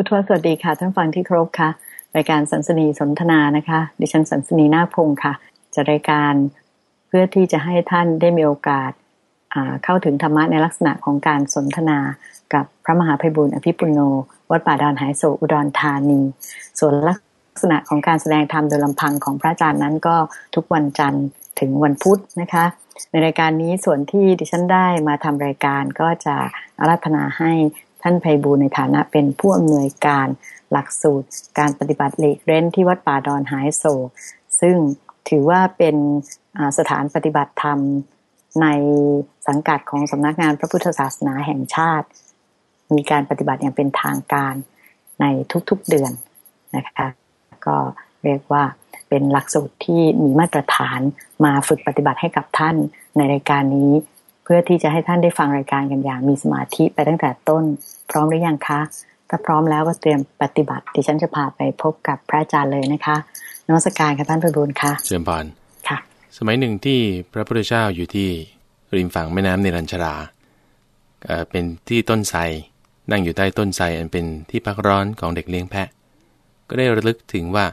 พุทวสวัสดีค่ะท่านฟังที่ครบค่ะ รายการสันสนีสนทนานะคะ ดิฉันสันสนีนาพงค่ะจะรายการเพื่อที่จะให้ท่านได้มีโอกาสเข้าถึงธรรมะในลักษณะของการสนทนากับพระมหาภัยบุญอภิปุโน วัดป่าดอนหายโศอุดรธานี ส่วนลักษณะของการแสดงธรรมโดยลำพังของพระอาจารย์นั้นก็ทุกวันจันทร์ถึงวันพุธนะคะ ในรายการนี้ส่วนที่ดิฉันได้มาทำรายการก็จะอาราธนาให้ ท่านไพบูลในฐานะเป็นผู้อำนวยการหลักสูตร การปฏิบัติเลกเร้นที่วัดป่าดอนหายโศซึ่งถือว่าเป็นสถานปฏิบัติธรรมในสังกัดของสำนักงานพระพุทธศาสนาแห่งชาติ มีการปฏิบัติอย่างเป็นทางการในทุกๆเดือนนะคะ ก็เรียกว่าเป็นหลักสูตรที่มีมาตรฐานมาฝึกปฏิบัติให้กับท่านในรายการนี้ พื่อที่จะให้ท่านได้ฟังรายการกันอย่างมีสมาธิไปตั้งแต่ต้น พร้อมหรือยังคะถ้าพร้อมแล้วก็เตรียมปฏิบัติดิฉันจะพาไปพบกับพระอาจารย์เลยนะคะนวัสการค่ะท่านประบุญค่ะเชิญพรค่ะ สมัยหนึ่งที่พระพุทธเจ้าอยู่ที่ริมฝั่งแม่น้ำเนรัญชราเป็นที่ต้นไทรนั่งอยู่ใต้ต้นไทรอันเป็นที่พักร้อนของเด็กเลี้ยงแพะ ก็ได้ระลึกถึงว่า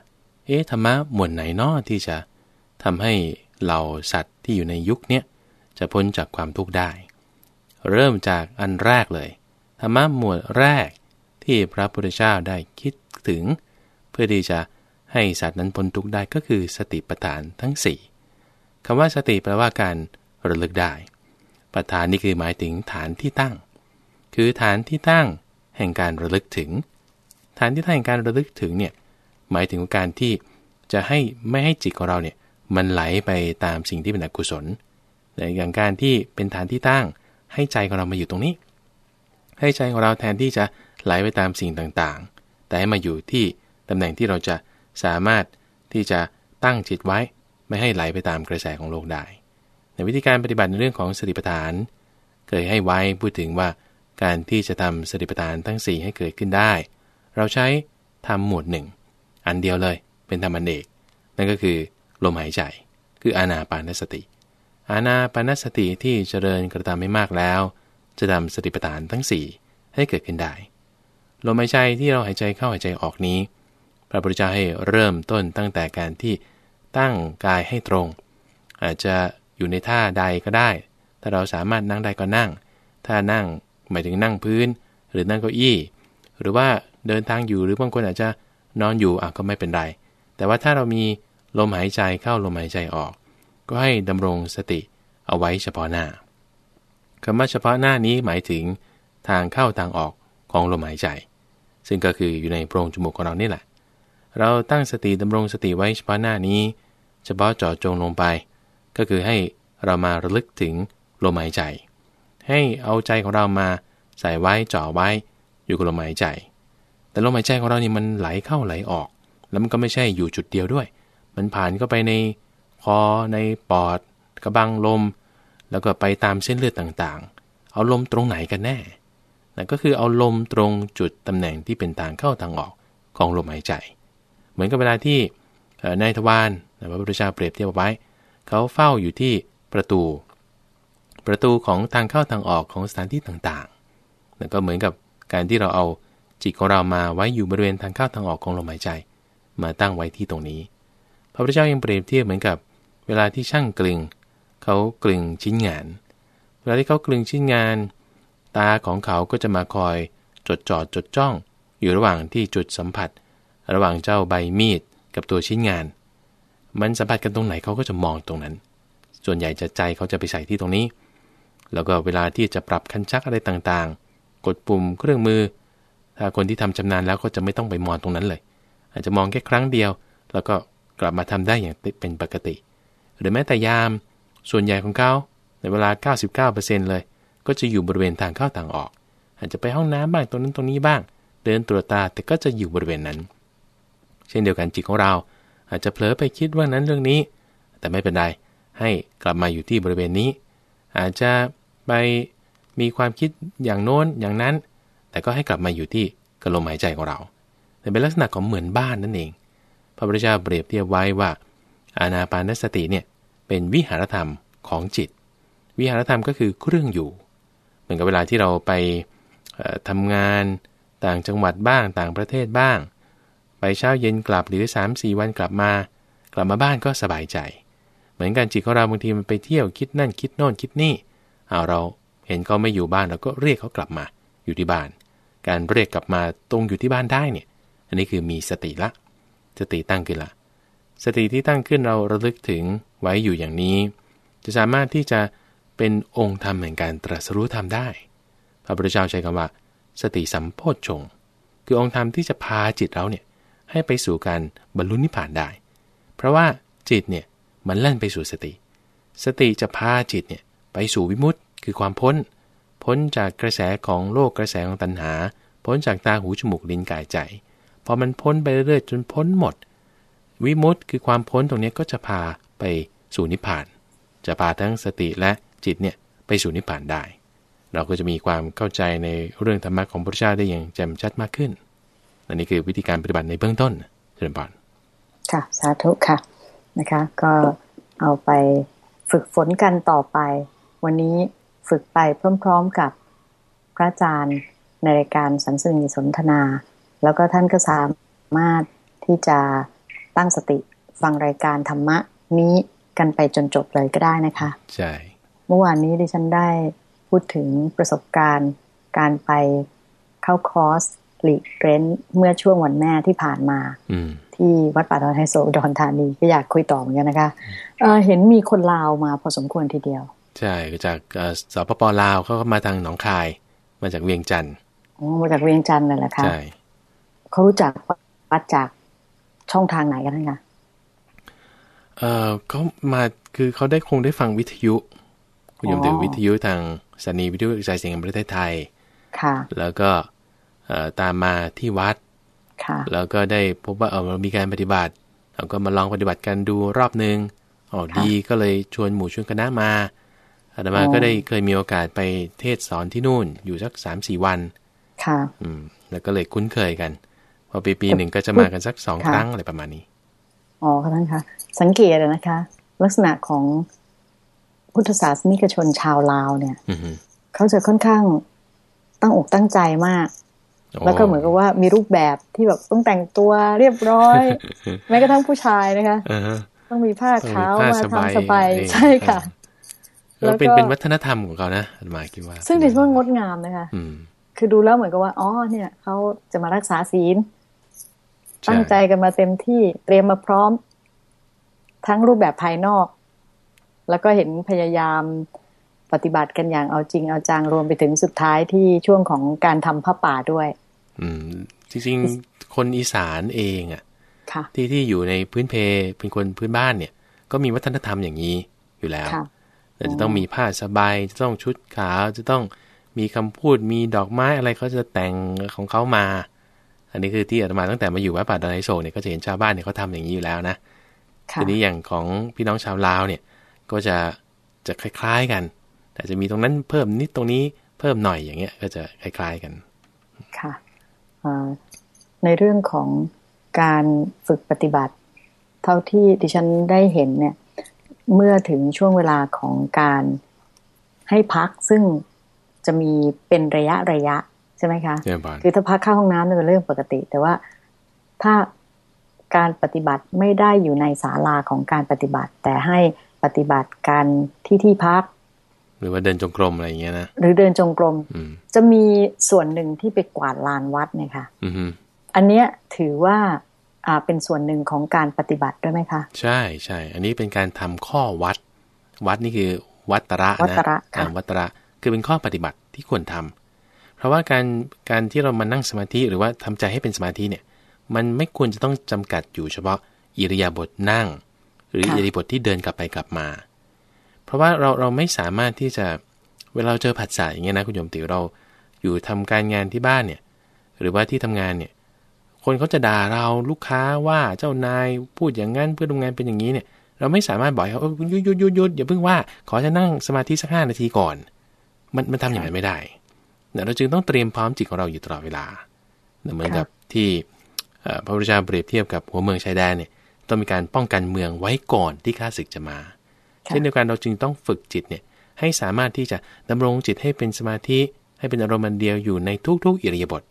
เอ๊ะธรรมะหมวดไหนนอที่จะทำให้เหล่าสัตว์ที่อยู่ในยุคนี้ จะพ้นจากความทุกข์ได้ เริ่มจากอันแรกเลยธรรมะหมวดแรกที่พระพุทธเจ้าได้คิดถึง เพื่อที่จะให้สัตว์นั้นพ้นทุกข์ได้ก็คือสติปัฏฐานทั้ง 4คำว่าสติแปลว่าการระลึกได้ปัฏฐานนี่คือหมายถึงฐานที่ตั้ง คือฐานที่ตั้งแห่งการระลึกถึง ฐานที่ตั้งแห่งการระลึกถึงเนี่ยหมายถึงการที่จะให้ไม่ให้จิตของเราเนี่ยมันไหลไปตามสิ่งที่เป็นอกุศล อย่างการที่เป็นฐานที่ตั้ง ให้ใจของเรามาอยู่ตรงนี้ ให้ใจของเราแทนที่จะไหลไปตามสิ่งต่างๆ แต่ให้มาอยู่ที่ตำแหน่งที่เราจะสามารถที่จะตั้งจิตไว้ ไม่ให้ไหลไปตามกระแสของโลกได้ ในวิธีการปฏิบัติในเรื่องของสติปัฏฐาน เคยให้ไว้พูดถึงว่าการที่จะทำสติปัฏฐานทั้ง 4 ให้เกิดขึ้นได้ เราใช้ทำหมวดหนึ่งอันเดียวเลยเป็นธรรมอันเอก นั่นก็คือลมหายใจ คืออานาปานสติ อานาปานสติที่เจริญกระทำไม่มากแล้ว จะทำสติปัฏฐานทั้ง 4 ให้เกิดขึ้นได้ ลมหายใจที่เราหายใจเข้าหายใจออกนี้ พระพุทธเจ้าให้เริ่มต้นตั้งแต่การที่ตั้งกายให้ตรง อาจจะอยู่ในท่าใดก็ได้ ถ้าเราสามารถนั่งได้ก็นั่ง ถ้านั่งหมายถึงนั่งพื้น หรือนั่งเก้าอี้ หรือว่าเดินทางอยู่หรือบางคนอาจจะนอนอยู่อะก็ไม่เป็นไร แต่ว่าถ้าเรามีลมหายใจเข้าลมหายใจออก ก็ให้ดำรงสติเอาไว้เฉพาะหน้าคำว่าเฉพาะหน้านี้หมายถึงทางเข้าทางออกของลมหายใจ ซึ่งก็คืออยู่ในโพรงจมูกของเรานี่แหละ เราตั้งสติดำรงสติไว้เฉพาะหน้านี้ เฉพาะเจาะจงลงไป ก็คือให้เรามาระลึกถึงลมหายใจ ให้เอาใจของเรามาใส่ไว้จ่อไว้อยู่กับลมหายใจ แต่ลมหายใจของเรานี่มันไหลเข้าไหลออก แล้วมันก็ไม่ใช่อยู่จุดเดียวด้วย มันผ่านเข้าไปใน คอในปอด กระบังลม แล้วก็ไปตามเส้นเลือดต่างๆ เอาลมตรงไหนกันแน่นะก็คือเอาลมตรงจุดตำแหน่งที่เป็นทางเข้าทางออกของลมหายใจ เหมือนกับเวลาที่นายทวารพระพุทธเจ้าเปรียบเทียบไว้ เขาเฝ้าอยู่ที่ประตู ประตูของทางเข้าทางออกของสถานที่ต่างๆนั่นก็เหมือนกับการที่เราเอาจิตของเรามาไว้อยู่บริเวณทางเข้าทางออกของลมหายใจ มาตั้งไว้ที่ตรงนี้ พระพุทธเจ้ายังเปรียบเทียบเหมือนกับ เวลาที่ช่างกลึงเขากลึงชิ้นงาน เวลาที่เขากลึงชิ้นงาน ตาของเขาก็จะมาคอยจดจ่อจดจ้อง อยู่ระหว่างที่จุดสัมผัส ระหว่างเจ้าใบมีดกับตัวชิ้นงาน มันสัมผัสกันตรงไหนเขาก็จะมองตรงนั้น ส่วนใหญ่จะใจเขาจะไปใส่ที่ตรงนี้ แล้วก็เวลาที่จะปรับคันชักอะไรต่างๆ กดปุ่มเครื่องมือ ถ้าคนที่ทำชำนาญแล้วก็จะไม่ต้องไปมองตรงนั้นเลย อาจจะมองแค่ครั้งเดียว แล้วก็กลับมาทำได้อย่างเป็นปกติ หรือแม้แต่ยาม ส่วนใหญ่ของเขาในเวลา 99%เลย ก็จะอยู่บริเวณทางเข้าทางออก อาจจะไปห้องน้ำบ้างตรงนั้นตรงนี้บ้าง เดินตรวจตาแต่ก็จะอยู่บริเวณนั้น เช่นเดียวกันจิตของเรา อาจจะเผลอไปคิดว่านั้นเรื่องนี้ แต่ไม่เป็นไรให้กลับมาอยู่ที่บริเวณนี้ อาจจะไปมีความคิดอย่างโน้นอย่างนั้น แต่ก็ให้กลับมาอยู่ที่กระลมหายใจของเรา แต่เป็นลักษณะของเหมือนบ้านนั่นเอง พระพุทธเจ้าเปรียบเทียบไว้ว่า อานาปานสติเนี่ยเป็นวิหารธรรมของจิต วิหารธรรมก็คือเครื่องอยู่ เหมือนกับเวลาที่เราไปทำงานต่างจังหวัดบ้างต่างประเทศบ้าง ไปเช้าเย็นกลับหรือ 3 4 วันกลับมา กลับมาบ้านก็สบายใจ เหมือนกันจิตของเราบางทีมันไปเที่ยวคิดนั่นคิดโน่นคิดนี่เอาเราเห็นเขาไม่อยู่บ้านเราก็เรียกเขากลับมาอยู่ที่บ้าน การเรียกกลับมาตรงอยู่ที่บ้านได้เนี่ย อันนี้คือมีสติละ สติตั้งขึ้นละ สติที่ตั้งขึ้นเราระลึกถึงไว้อยู่อย่างนี้ จะสามารถที่จะเป็นองค์ธรรมแห่งการตรัสรู้ธรรมได้ พระพุทธเจ้าใช้คำว่า สติสัมโพชฌงค์คือองค์ธรรมที่จะพาจิตเราเนี่ยให้ไปสู่การบรรลุนิพพานได้ เพราะว่าจิตเนี่ยมันเล่นไปสู่สติ สติจะพาจิตเนี่ยไปสู่วิมุตติคือความพ้น พ้นจากกระแสของโลกกระแสของตัณหา พ้นจากตาหูจมูกลิ้นกายใจ พอมันพ้นไปเรื่อยๆจนพ้นหมด วิมุตติคือความพ้นตรงนี้ก็จะพาไปสู่นิพพาน จะพาทั้งสติและจิตเนี่ยไปสู่นิพพานได้ เราก็จะมีความเข้าใจในเรื่องธรรมะของพระเจ้าได้อย่างแจ่มชัดมากขึ้นอันนี้คือวิธีการปฏิบัติในเบื้องต้นเจริญพรค่ะ สาธุค่ะนะคะ ก็เอาไปฝึกฝนกันต่อไป วันนี้ฝึกไปพร้อมๆกับพระอาจารย์ในรายการสันสนีสนทนา แล้วก็ท่านก็สามารถที่จะ ตั้งสติฟังรายการธรรมะนี้กันไปจนจบเลยก็ได้นะคะใช่เมื่อวานนี้ดิฉันได้พูดถึงประสบการณ์การไปเข้าคอร์สหลีกเรนเมื่อช่วงวันแม่ที่ผ่านมาที่วัดป่าดอนไฮโซดอนธานีก็อยากคุยต่อเหมือนกันนะคะเเห็นมีคนลาวมาพอสมควรทีเดียว ใช่จากสปปลาวเขาก็มาทางหนองคาย มาจากเวียงจันทร์อ๋อมาจากเวียงจันทร์เลยแหละค่ะใช่เขารู้จักวัดจาก ช่องทางไหนกันคะเออเขามาคือเขาได้คงได้ฟังวิทยุคุณยมดูวิทยุทางสถานีวิทยุกระจายเสียงแห่งประเทศไทย ค่ะ แล้วก็ตามมาที่วัด ค่ะ แล้วก็ได้พบว่าเออมีการปฏิบัติเราก็มาลองปฏิบัติกันดูรอบหนึ่งอ๋อดีก็เลยชวนหมู่ชวนคณะมาอาตมาก็ได้เคยมีโอกาสไปเทศสอนที่นู่นอยู่สักสามสี่วัน ค่ะ อืม แล้วก็เลยคุ้นเคยกัน พอปีปีหนึ่งก็จะมากันสักสองครั้งอะไรประมาณนี้ อ๋อท่านคะสังเกตนะคะ ลักษณะของพุทธศาสนิกชนชาวลาวเนี่ยเขาจะค่อนข้างตั้งอกตั้งใจมาก แล้วก็เหมือนกับว่ามีรูปแบบที่แบบต้องแต่งตัวเรียบร้อย แม้กระทั่งผู้ชายนะคะต้องมีผ้าขาวมาทำสบายใช่ค่ะแล้วเป็นเป็นวัฒนธรรมของเขานะหมายคิดว่า ซึ่งดิฉันว่างดงามนะคะคือดูแล้วเหมือนกับว่าอ๋อเนี่ยเขาจะมารักษาศีล ตั้งใจกันมาเต็มที่เตรียมมาพร้อม ทั้งรูปแบบภายนอก แล้วก็เห็นพยายามปฏิบัติกันอย่างเอาจริงเอาจังรวมไปถึงสุดท้ายที่ช่วงของการทำผ้าป่าด้วย อืม จริงๆ คนอีสานเองอะ ที่ที่อยู่ในพื้นเพเป็นคนพื้นบ้านเนี่ย ก็มีวัฒนธรรมอย่างนี้อยู่แล้วแต่จะต้องมีผ้าสบายจะต้องชุดขาวจะต้องมีคำพูดมีดอกไม้อะไรเขาจะแต่งของเขามา อันนี้คือที่อาตมาตั้งแต่มาอยู่วัดป่าดอนไอโศเนี่ยก็จะเห็นชาวบ้านเนี่ยเขาทาอย่างนี้อยู่แล้วนะทีนี้อย่างของพี่น้องชาวลาวเนี่ย ก็จะจะคล้าย ๆกัน แต่จะมีตรงนั้นเพิ่มนิดตรงนี้เพิ่มหน่อยอย่างเงี้ย ก็จะคล้าย ๆกัน ค่ะในเรื่องของการฝึกปฏิบัติ เท่าที่ดิฉันได้เห็นเนี่ย เมื่อถึงช่วงเวลาของการให้พักซึ่งจะมีเป็นระยะระยะ ใช่ไหมคะ คือถ้าพักเข้าห้องน้ำเป็นเรื่องปกติ แต่ว่าถ้าการปฏิบัติไม่ได้อยู่ในศาลาของการปฏิบัติ แต่ให้ปฏิบัติการที่ที่พัก หรือว่าเดินจงกรมอะไรอย่างเงี้ยนะหรือเดินจงกรมจะมีส่วนหนึ่งที่ไปกวาดลานวัดเนี่ยค่ะอันเนี้ยถือว่าอ่าเป็นส่วนหนึ่งของการปฏิบัติด้วยไหมคะใช่ใช่อันนี้เป็นการทำข้อวัด วัดนี่คือวัตระนะวัตระวัตระคือเป็นข้อปฏิบัติที่ควรทำ เพราะว่าการการที่เรามานั่งสมาธิหรือว่าทำใจให้เป็นสมาธิเนี่ย มันไม่ควรจะต้องจำกัดอยู่เฉพาะอิริยาบถนั่ง หรืออิริยาบถที่เดินกลับไปกลับมา เพราะว่าเราเราไม่สามารถที่จะเวลาเจอผัสสะอย่างเงี้ยนะคุณโยมติเราอยู่ทำการงานที่บ้านเนี่ย หรือว่าที่ทำงานเนี่ย คนเขาจะด่าเราลูกค้าว่าเจ้านายพูดอย่างนั้นเพื่อนร่วมงานเป็นอย่างนี้เนี่ย เราไม่สามารถบอกเขาหยุดหยุดหยุดหยุดอย่าเพิ่งว่า ขอจะนั่งสมาธิสักห้านาทีก่อน มันมันทำอย่างนั้นไม่ได้ เราจึงต้องเตรียมพร้อมจิตของเราอยู่ตลอดเวลาเหมือนกับที่พระพุทธเจ้าเปรียบเทียบกับหัวเมืองชายแดนเนี่ยต้องมีการป้องกันเมืองไว้ก่อนที่ข้าศึกจะมา เช่นเดียวกันเราจึงต้องฝึกจิตเนี่ยให้สามารถที่จะดำรงจิตให้เป็นสมาธิให้เป็นอารมณ์เดียวอยู่ในทุกๆอิริยาบถ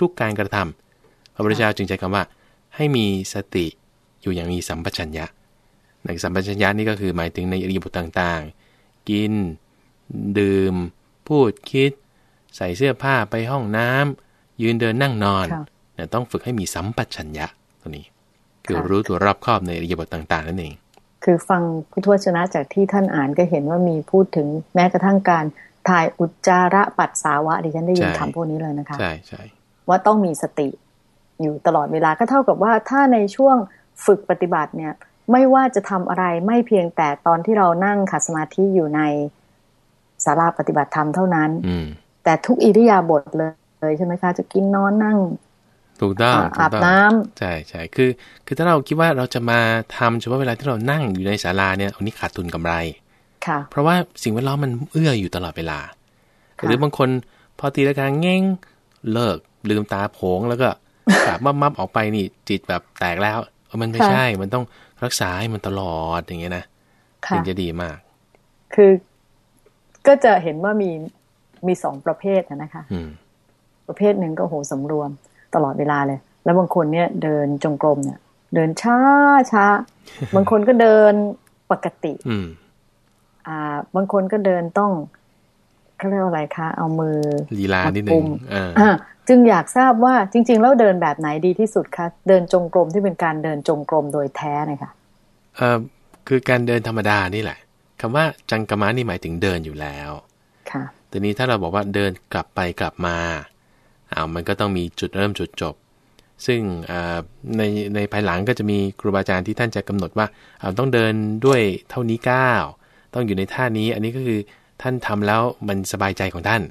ทุก ๆ การกระทำพระพุทธเจ้าจึงใช้คำว่า ให้มีสติอยู่อย่างมีสัมปชัญญะในสัมปชัญญะนี่ก็คือหมายถึงในอริยบทต่างๆ กิน ดื่ม พูดคิด ใส่เสื้อผ้าไปห้องน้ำยืนเดินนั่งนอนเนี่ยต้องฝึกให้มีสัมปชัญญะตัวนี้ คือรู้ตัวรอบครอบในอริยบทต่าง ๆ นั่นเอง คือฟังพุทธวจนะจากที่ท่านอ่านก็เห็นว่ามีพูดถึงแม้กระทั่งการถ่ายอุจจาระปัสสาวะดิฉันได้ยินคำพวกนี้เลยนะคะใช่ใช่ว่าต้องมีสติอยู่ตลอดเวลาก็เท่ากับว่าถ้าในช่วงฝึกปฏิบัติเนี่ย ไม่ว่าจะทำอะไรไม่เพียงแต่ตอนที่เรานั่งขัดสมาธิอยู่ในศาลาปฏิบัติธรรมเท่านั้น แต่ทุกอิริยาบถเลยใช่ไหมคะ จะกินนอนนั่ง ถูกต้องอาบน้ำใช่ใช่คือ คือถ้าเราคิดว่าเราจะมาทำเฉพาะเวลาที่เรานั่งอยู่ในศาลาเนี่ยอันนี้ขาดทุนกำไรค่ะ เพราะว่าสิ่งแวดล้อมมันเอื้ออยู่ตลอดเวลา หรือบางคนพอตีละกางเง่งเลิกลืมตาโผงแล้วก็กลับมับๆออกไปนี่จิตแบบแตกแล้วมันไม่ใช่ มันต้องรักษาให้มันตลอดอย่างเงี้ยนะถึงจะดีมาก คือก็จะเห็นว่ามี มีสองประเภทนะคะประเภทหนึ่งก็โหสำรวมตลอดเวลาเลย แล้วบางคนเนี่ยเดินจงกรมเนี่ย เดินช้าช้าบางคนก็เดินปกติอืมอ่า บางคนก็เดินต้องเขาเรียกว่าอะไรคะ เอามือลีลานิดนึงอ่าจึงอยากทราบว่าจริง ๆ แล้วเดินแบบไหนดีที่สุดคะเดินจงกรมที่เป็นการเดินจงกรมโดยแท้นะคะเอ่อคือการเดินธรรมดานี่แหละคำว่าจังกรมานี่หมายถึงเดินอยู่แล้วค่ะ ทีนี้ถ้าเราบอกว่าเดินกลับไปกลับมาเอามันก็ต้องมีจุดเริ่มจุดจบ ซึ่งในในภายหลังก็จะมีครูบาอาจารย์ที่ท่านจะกำหนดว่าต้องเดินด้วยเท่านี้ก้าวต้องอยู่ในท่านี้อันนี้ก็คือท่านทำแล้วมันสบายใจของท่าน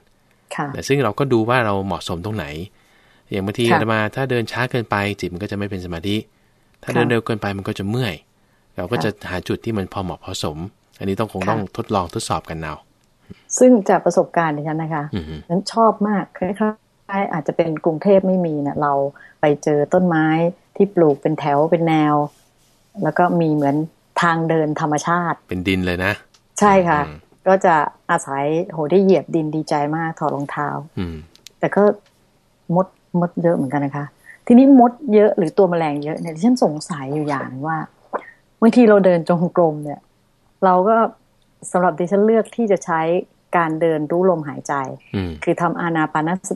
แต่ซึ่งเราก็ดูว่าเราเหมาะสมตรงไหน อย่างบางทีมาถ้าเดินช้าเกินไปจิตมันก็จะไม่เป็นสมาธิ ถ้าเดินเร็วเกินไปมันก็จะเมื่อย เราก็จะหาจุดที่มันพอเหมาะพอสม อันนี้ต้องคงต้องทดลองทดสอบกันเอา ซึ่งจากประสบการณ์ดิฉันนะคะนั้นชอบมากคล้ายอาจจะเป็นกรุงเทพไม่มีเนะเราไปเจอต้นไม้ที่ปลูกเป็นแถวเป็นแนว แล้วก็มีเหมือนทางเดินธรรมชาติ เป็นดินเลยนะ ใช่ค่ะ ก็จะอาศัยโหได้เหยียบดินดีใจมากถอดรองเท้าอืแต่ก็มดมดเยอะเหมือนกันนะคะ ทีนี้มดเยอะหรือตัวแมลงเยอะเนี่ยฉันสงสัยอยู่อย่างว่าบางทีเราเดินจงกรมเนี่ย เราก็ สำหรับดิฉันเลือกที่จะใช้การเดินรู้ลมหายใจ คือทำอานาปานส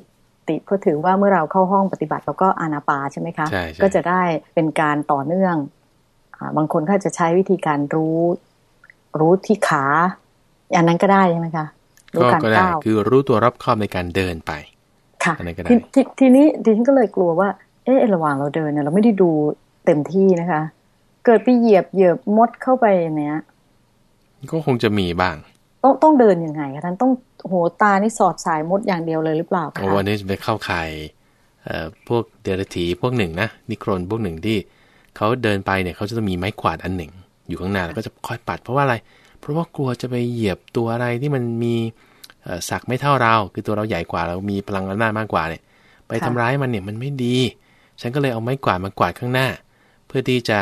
ติเพราะถือว่าเมื่อเราเข้าห้องปฏิบัติเราก็อานาปาใช่ไหมคะ ก็จะได้เป็นการต่อเนื่องอบางคนก็จะใช้วิธีการรู้ รู้ที่ขาอันนั้นก็ได้ใช่ไหมคะรู้การก้าวคือรู้ตัวรับข้อในการเดินไป ค่ะทททีนี้ดิฉันก็เลยกลัวว่า เออระหว่างเราเดินเนี่ยเราไม่ได้ดูเต็มที่นะคะ เกิดไปเหยียบเหยียบมดเข้าไปเนี้ย ก็คงจะมีบ้าง ต้องต้องเดินยังไงคะท่านต้องโหตานี่สอดสายมดอย่างเดียวเลยหรือเปล่าคะวันนี้จะไปเข้าข่ายพวกเดรัจฉีพวกหนึ่งนะนิโครนพวกหนึ่งที่เขาเดินไปเนี่ยเขาจะต้องมีไม้กวาดอันหนึ่ง อยู่ข้างหน้าแล้วก็จะคอยปัด เพราะว่าอะไร เพราะว่ากลัวจะไปเหยียบตัวอะไรที่มันมีสักไม่เท่าเรา คือตัวเราใหญ่กว่าเรามีพลังอำนาจมากกว่าเนี่ย ไปทำร้ายมันเนี่ยมันไม่ดี ฉันก็เลยเอาไม้กวาดมากวาดข้างหน้า เพื่อที่จะ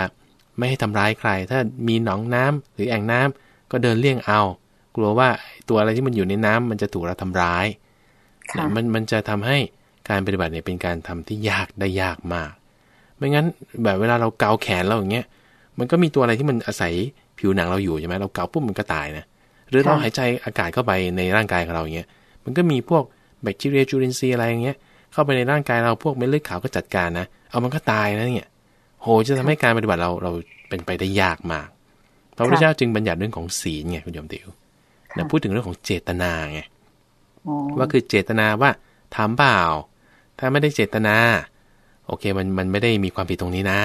ไม่ให้ทำร้ายใคร ถ้ามีหนองน้ำหรือแอ่งน้ำ ก็เดินเลี่ยงเอา กลัวว่าตัวอะไรที่มันอยู่ในน้ำมันจะถูกเราทำร้ายมันมันจะทำให้การปฏิบัติเนี่ยเป็นการทำที่ยากได้ยากมาก ไม่งั้นแบบเวลาเราเกาแขนเราอย่างเงี้ย มันก็มีตัวอะไรที่มันอาศัยผิวหนังเราอยู่ใช่ไหมเราเกาปุ๊บมันก็ตายนะ หรือเราหายใจอากาศเข้าไปในร่างกายของเราอย่างเงี้ย มันก็มีพวกแบคทีเรียจุลินทรีย์อะไรอย่างเงี้ย เข้าไปในร่างกายเราพวกเม็ดเลือดขาวก็จัดการนะ เอามันก็ตายนะเนี่ย โห จะทำให้การปฏิบัติเราเราเป็นไปได้ยากมาก พระพุทธเจ้าจึงบัญญัติเรื่องของศีลไงคุณโยมติวนะพูดถึงเรื่องของเจตนาไงว่าคือเจตนาว่าทำเปล่า ถ้าไม่ได้เจตนา โอเคมันมันไม่ได้มีความผิดตรงนี้นะ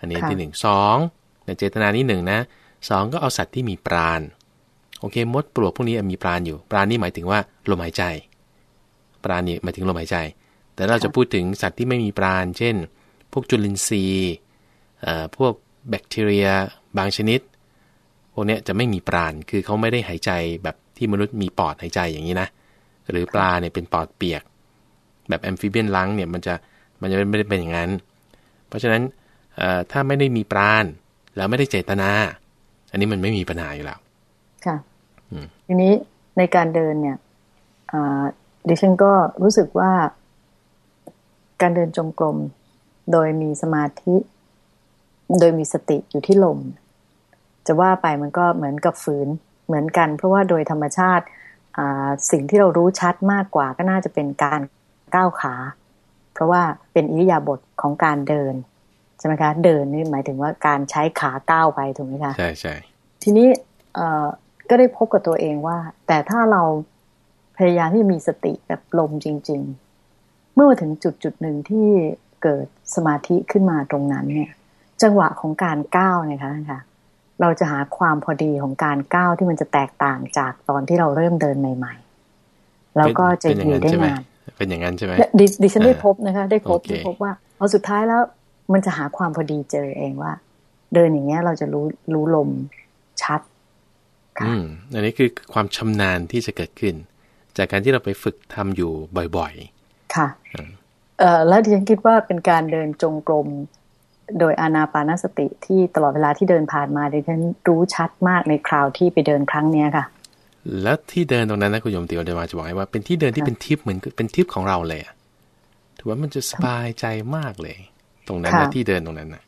อันนี้ที่หนึ่งสองเจตนานี่หนึ่งนะสองก็เอาสัตว์ที่มีปราณโอเคมดปลวกพวกนี้มีปราณอยู่ ปราณนี่หมายถึงว่าลมหายใจ ปราณนี่หมายถึงลมหายใจ แต่เราจะพูดถึงสัตว์ที่ไม่มีปราณเช่น พวกจุลินทรีย์พวกแบคทีเรีย บางชนิด พวกนี้จะไม่มีปราณคือเขาไม่ได้หายใจแบบที่มนุษย์มีปอดหายใจอย่างนี้นะ หรือปลาเนี่ยเป็นปอดเปียก แบบแอมฟิเบียนลังเนี่ยมันจะมันจะไม่ได้เป็นอย่างนั้น เพราะฉะนั้นถ้าไม่ได้มีปราณแล้วไม่ได้เจตนา อันนี้มันไม่มีปัญหาอยู่แล้ว ค่ะทีนี้ในการเดินเนี่ยดิฉันก็รู้สึกว่า การเดินจงกรมโดยมีสมาธิ โดยมีสติอยู่ที่ลม จะว่าไปมันก็เหมือนกับฝืนเหมือนกัน เพราะว่าโดยธรรมชาติสิ่งที่เรารู้ชัดมากกว่าก็น่าจะเป็นการก้าวขา เพราะว่าเป็นอิริยาบถของการเดินใช่ไหมคะ เดินนี่หมายถึงว่าการใช้ขาก้าวไปถูกไหมคะใช่ใช่ทีนี้ก็ได้พบกับตัวเองว่า แต่ถ้าเราพยายามที่จะมีสติแบบลมจริง ๆ เมื่อถึงจุดจุดหนึ่งที่เกิดสมาธิขึ้นมาตรงนั้นเนี่ย จังหวะของการก้าวนะคะค่ะ เราจะหาความพอดีของการก้าวที่มันจะแตกต่างจากตอนที่เราเริ่มเดินใหม่ ๆ แล้วก็จะอยู่ได้นานเป็นอย่างนั้นใช่ไหมดิฉันได้พบนะคะ ได้พบได้พบว่าเอาสุดท้ายแล้วมันจะหาความพอดีเจอเองว่า เดินอย่างเงี้ยเราจะรู้รู้ลมชัดอืมอันนี้คือความชำนาญที่จะเกิดขึ้น จากการที่เราไปฝึกทำอยู่บ่อยๆ ค่ะ เอ่อแล้วดิฉันคิดว่าเป็นการเดินจงกรม โดยอานาปานสติที่ตลอดเวลาที่เดินผ่านมาดิฉันรู้ชัดมากในคราวที่ไปเดินครั้งเนี้ยค่ะ แล้วที่เดินตรงนั้นนะคุณโยมติวเดมาจะบอกว่าเป็นที่เดินที่เป็นทิพย์เหมือนเป็นทิพย์ของเราเลยถือว่ามันจะสบายใจมากเลย ตรงนั้นนะที่เดินตรงนั้นนะ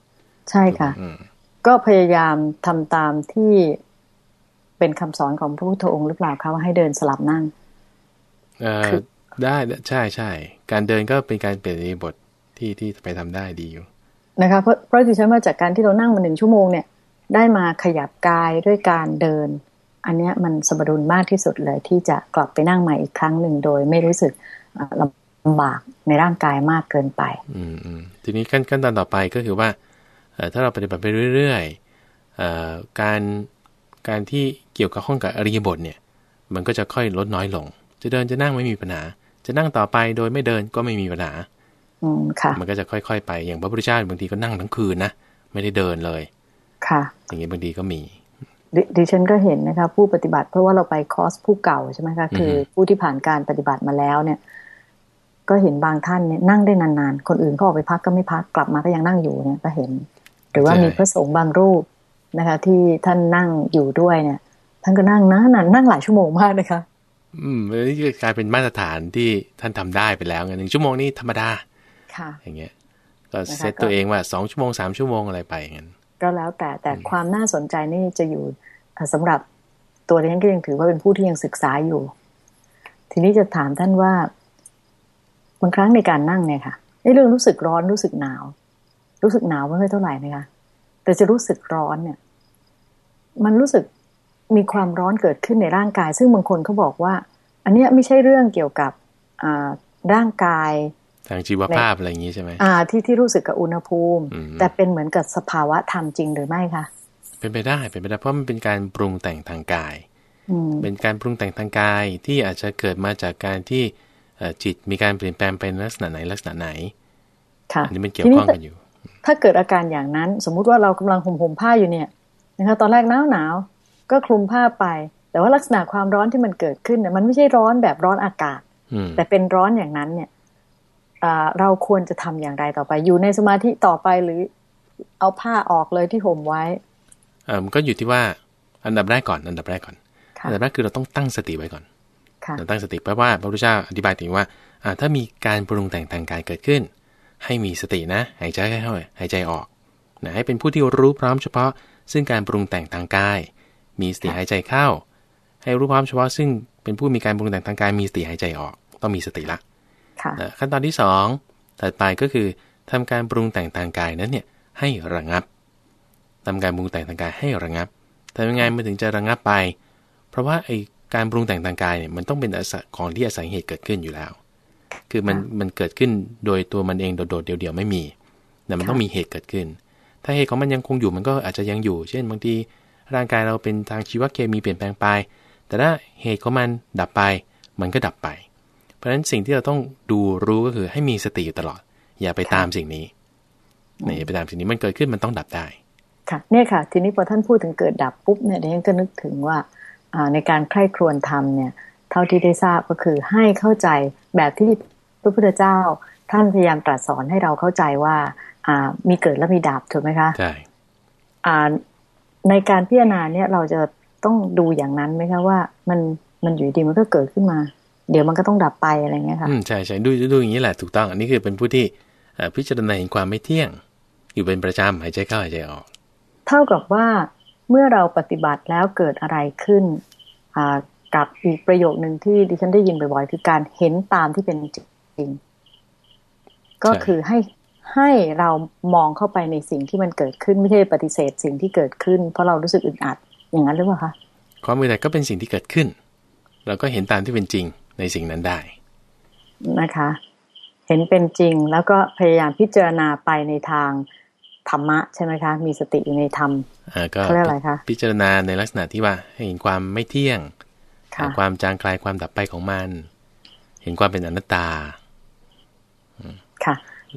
ใช่ค่ะก็พยายามทำตามที่เป็นคำสอนของพระพุทธองค์หรือเปล่าคะว่าให้เดินสลับนั่ง เออได้ใช่ใช่การเดินก็เป็นการเปลี่ยนบทที่ที่ไปทำได้ดีอยู่ นะคะเพราะเพราะดิฉันมาจากการที่เรานั่งมาหนึ่งชั่วโมงเนี่ยได้มาขยับกายด้วยการเดิน อันนี้มันสมดุลมากที่สุดเลยที่จะกลับไปนั่งใหม่อีกครั้งหนึ่งโดย ไม่รู้สึกลำบากในร่างกายมากเกินไป อืมทีนี้ขั้นขั้นตอนต่อไปก็คือว่าถ้าเราปฏิบัติไปเรื่อยๆการการที่เกี่ยวกับห้องกับอริยบทเนี่ย มันก็จะค่อยลดน้อยลง จะเดินจะนั่งไม่มีปัญหา จะนั่งต่อไปโดยไม่เดินก็ไม่มีปัญหา อืมค่ะ มันก็จะค่อยๆไปอย่างพระพุทธเจ้าบางทีก็นั่งทั้งคืนนะไม่ได้เดินเลย ค่ะ อย่างนี้บางทีก็มีดิฉันก็เห็นนะคะ ผู้ปฏิบัติเพราะว่าเราไปคอร์สผู้เก่าใช่ไหมคะคือผู้ที่ผ่านการปฏิบัติมาแล้วเนี่ย ก็เห็นบางท่านเนี่ยนั่งได้นานๆ คนอื่นเขาออกไปพักก็ไม่พักกลับมาก็ยังนั่งอยู่เนี่ยก็เห็น หรือว่ามีพระสงฆ์บางรูปนะคะ ที่ท่านนั่งอยู่ด้วยเนี่ย ท่านก็นั่งนะนานนั่งหลายชั่วโมงมากนะคะ อืมนี่กลายเป็นมาตรฐานที่ท่านทำได้ไปแล้วไงหนึ่งชั่วโมงนี่ธรรมดา อย่างเงี้ยก็เซตตัวเองว่าสองชั่วโมงสามชั่วโมงอะไรไปอย่างนั้นก็แล้วแต่แต่ความน่าสนใจนี่จะอยู่สำหรับตัวเองก็ยังถือว่าเป็นผู้ที่ยังศึกษาอยู่ ทีนี้จะถามท่านว่าบางครั้งในการนั่งเนี่ยค่ะเรื่องรู้สึกร้อนรู้สึกหนาว รู้สึกหนาวไม่ค่อยเท่าไหร่นะคะแต่จะรู้สึกร้อนเนี่ย มันรู้สึกมีความร้อนเกิดขึ้นในร่างกาย ซึ่งบางคนเขาบอกว่า อันนี้ไม่ใช่เรื่องเกี่ยวกับร่างกาย ทางชีวภาพอะไรอย่างนี้ใช่ไหมอ่าที่ที่รู้สึกกับอุณหภูมิ แต่เป็นเหมือนกับสภาวะธรรมจริงหรือไม่คะเป็นไปได้เป็นไปได้เพราะมันเป็นการปรุงแต่งทางกายเป็นการปรุงแต่งทางกายที่อาจจะเกิดมาจากการที่จิตมีการเปลี่ยนแปลงเป็นลักษณะไหนลักษณะไหนค่ะอันนี้มันเกี่ยวข้องกันอยู่ ถ้าเกิดอาการอย่างนั้น สมมุติว่าเรากำลังห่มห่มผ้าอยู่เนี่ยนะคะตอนแรกหนาวหนาวก็คลุมผ้าไป แต่ว่าลักษณะความร้อนที่มันเกิดขึ้นเนี่ยมันไม่ใช่ร้อนแบบร้อนอากาศ แต่เป็นร้อนอย่างนั้นเนี่ย เราควรจะทำอย่างไรต่อไป อยู่ในสมาธิต่อไปหรือเอาผ้าออกเลยที่ห่มไว้เออมันก็อยู่ที่ว่าอันดับแรกก่อน อันดับแรกก่อนอันดับแรกคือเราต้องตั้งสติไว้ก่อนเราตั้งสติเพราะว่าพระพุทธเจ้าอธิบายถึงว่าถ้ามีการปรุงแต่งทางกายเกิดขึ้น ให้มีสตินะ หายใจเข้าหายใจออกนะให้เป็นผู้ที่รู้พร้อมเฉพาะ ซึ่งการปรุงแต่งทางกาย มีสติหายใจเข้า ให้รู้พร้อมเฉพาะ ซึ่งเป็นผู้มีการปรุงแต่งทางกายมีสติหายใจออก ต้องมีสติละ ขั้นตอนที่สองถัดไปก็คือทำการปรุงแต่งทางกายนั้นเนี่ยให้ระงับทำการปรุงแต่งทางกายให้ระงับทำยังไงมันถึงจะระงับไป เพราะว่าไอการปรุงแต่งทางกายเนี่ยมันต้องเป็นของที่อาศัยเหตุเกิดขึ้นอยู่แล้ว คือมันมันเกิดขึ้นโดยตัวมันเองโดดๆเดี่ยวๆไม่มีแต่มันต้องมีเหตุเกิดขึ้น ถ้าเหตุของมันยังคงอยู่มันก็อาจจะยังอยู่ เช่นบางทีร่างกายเราเป็นทางชีวเคมีเปลี่ยนแปลงไป แต่ถ้าเหตุของมันดับไป มันก็ดับไป เพราะฉะนั้นสิ่งที่เราต้องดูรู้ก็คือให้มีสติอยู่ตลอด อย่าไปตามสิ่งนี้อย่าไปตามสิ่งนี้มันเกิดขึ้นมันต้องดับได้ ค่ะ เนี่ยค่ะ ทีนี้พอท่านพูดถึงเกิดดับปุ๊บเนี่ยดิฉันก็นึกถึงว่าในการใคร่ครวญทำเนี่ย เท่าที่ได้ทราบก็คือให้เข้าใจแบบที่พระพุทธเจ้า ท่านพยายามตรัสสอนให้เราเข้าใจว่า อ่า มีเกิดและมีดับถูกไหมคะใช่ในการพิจารณาเนี่ยเราจะต้องดูอย่างนั้นไหมคะว่ามันมันอยู่ดีมันก็เกิดขึ้นมา เดี๋ยวมันก็ต้องดับไปอะไรเงี้ยค่ะอืมใช่ใช่ดูดูอย่างนี้แหละถูกต้องอันนี้คือเป็นผู้ที่พิจารณาเห็นความไม่เที่ยง อยู่เป็นประจำหายใจเข้าหายใจออก เท่ากับว่าเมื่อเราปฏิบัติแล้วเกิดอะไรขึ้นกับอีกประโยคหนึ่งที่ดิฉันได้ยินบ่อยๆคือการเห็นตามที่เป็นจริง ก็คือให้ให้เรามองเข้าไปในสิ่งที่มันเกิดขึ้นไม่ใช่ปฏิเสธสิ่งที่เกิดขึ้น เพราะเรารู้สึกอึดอัดอย่างนั้นหรือเปล่าคะความอึดอัดก็เป็นสิ่งที่เกิดขึ้น เราก็เห็นตามที่เป็นจริง ในสิ่งนั้นได้ นะคะ เห็นเป็นจริงแล้วก็พยายามพิจารณาไปในทางธรรมะใช่ไหมคะ มีสติอยู่ในธรรมเขาเรียกอะไรคะพิจารณาในลักษณะที่ว่าเห็นความไม่เที่ยงความจางคลายความดับไปของมัน เห็นความเป็นอนัตตาค่ะ